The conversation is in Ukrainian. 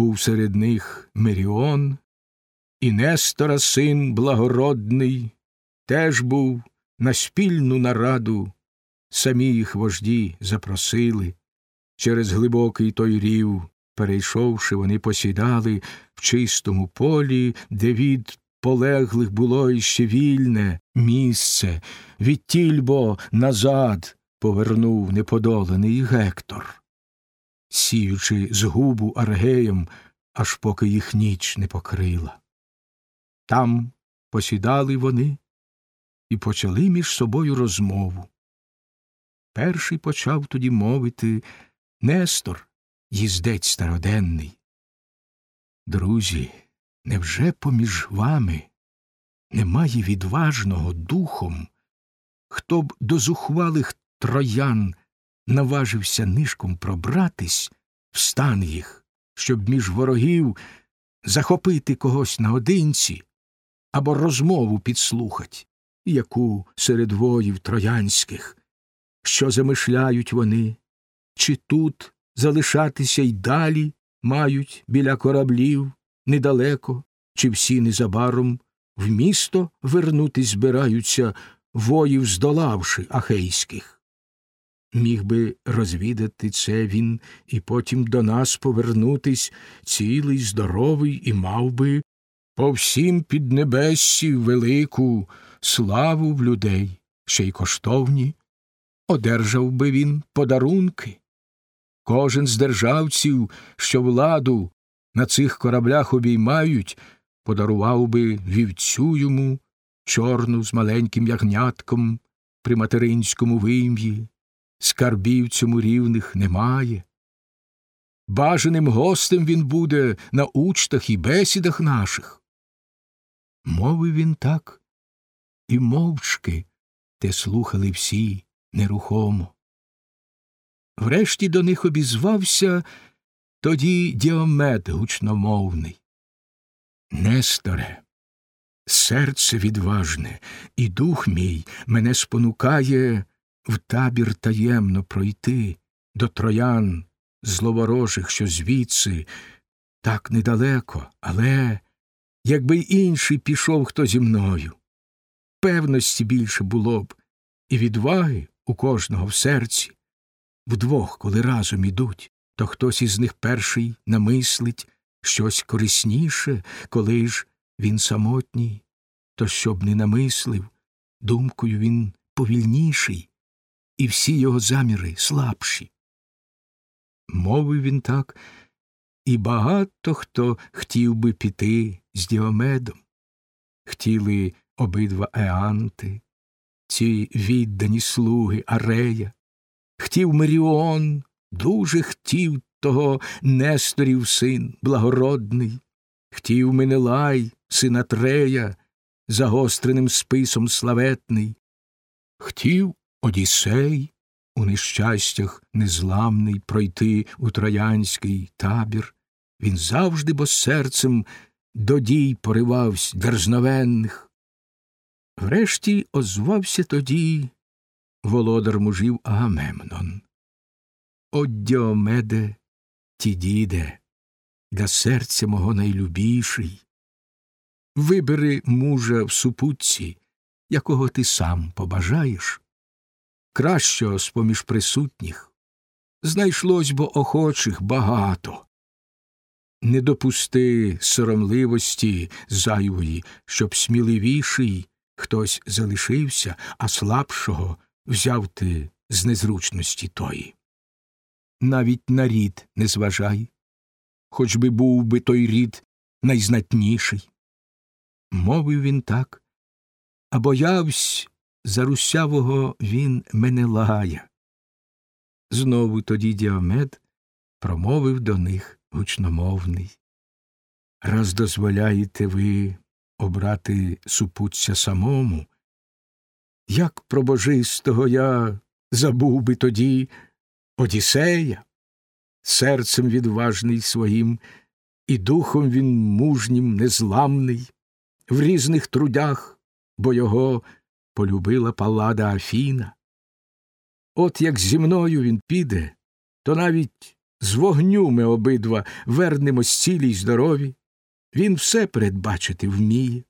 Був серед них Меріон, і Нестора син благородний, теж був на спільну нараду, самі їх вожді запросили. Через глибокий той рів, перейшовши, вони посідали в чистому полі, де від полеглих було іще вільне місце, відтіль бо назад повернув неподолений Гектор, сіючи згубу аргеєм, аж поки їх ніч не покрила. Там посідали вони і почали між собою розмову. Перший почав тоді мовити Нестор, їздець староденний. Друзі, невже поміж вами немає відважного духом, хто б до зухвалих троян наважився нишком пробратись в стан їх, щоб між ворогів захопити когось наодинці або розмову підслухать, яку серед воїв троянських, що замишляють вони, чи тут залишатися й далі мають біля кораблів недалеко, чи всі незабаром в місто вернутись збираються, воїв здолавши ахейських. Міг би розвідати це він і потім до нас повернутись цілий, здоровий, і мав би по всім піднебессі велику славу в людей, ще й коштовні, одержав би він подарунки. Кожен з державців, що владу на цих кораблях обіймають, подарував би вівцю йому, чорну з маленьким ягнятком при материнському вим'ї, скарбів цьому рівних немає. Бажаним гостем він буде на учтах і бесідах наших. Мовив він так, і мовчки те слухали всі нерухомо. Врешті до них обізвався тоді діомет гучномовний. Несторе, серце відважне, і дух мій мене спонукає в табір таємно пройти до троян зловорожих, що звідси так недалеко, але якби інший пішов хто зі мною. Певності більше було б, і відваги у кожного в серці. Вдвох, коли разом ідуть, то хтось із них перший намислить щось корисніше, коли ж він самотній, то щоб не намислив, думкою він повільніший, і всі його заміри слабші. Мовив він так, і багато хто хотів би піти з Діомедом. Хотіли обидва Еанти, ці віддані слуги Арея, Хтів Меріон, дуже хтів того Несторів син благородний, хтів Менелай, син Атрея, загостреним списом славетний, хтів Одіссей, у нещастях незламний пройти у троянський табір. Він завжди бо серцем до дій поривавсь дерзновенних. Врешті озвався тоді володар мужів Агамемнон. О Діомеде, ті діде, для серця мого найлюбіший. Вибери мужа в супутці, якого ти сам побажаєш. Кращого з поміж присутніх знайшлось бо охочих багато. Не допусти соромливості зайвої, щоб сміливіший хтось залишився, а слабшого взяв ти з незручності тої. Навіть на рід не зважай, хоч би був би той рід найзнатніший. Мовив він так, а боявсь за русявого він мене лагає. Знову тоді діамет промовив до них гучномовний. Раз дозволяєте ви обрати супутця самому, як про божистого я забув би тоді Одіссея, серцем відважний своїм, і духом він мужнім, незламний, в різних трудях, бо його полюбила палада Афіна. От як зі мною він піде, то навіть з вогню ми обидва вернемось цілі й здорові. Він все передбачити вміє.